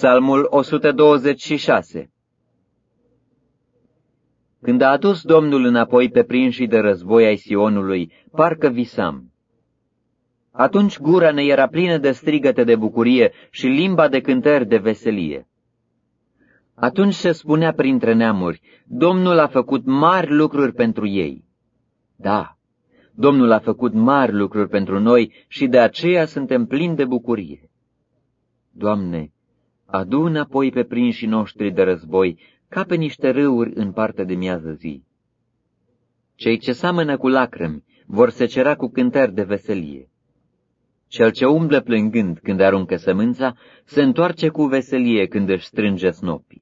Psalmul 126 Când a adus Domnul înapoi pe prinșii de război ai Sionului, parcă visam. Atunci gura ne era plină de strigăte de bucurie și limba de cântări de veselie. Atunci se spunea printre neamuri, Domnul a făcut mari lucruri pentru ei. Da, Domnul a făcut mari lucruri pentru noi și de aceea suntem plini de bucurie. Doamne, adu înapoi pe prinșii noștri de război, ca pe niște râuri în partea de miază zi. Cei ce seamănă cu lacrimi vor secera cu cântări de veselie. Cel ce umblă plângând când aruncă sămânța, se întoarce cu veselie când își strânge snopii.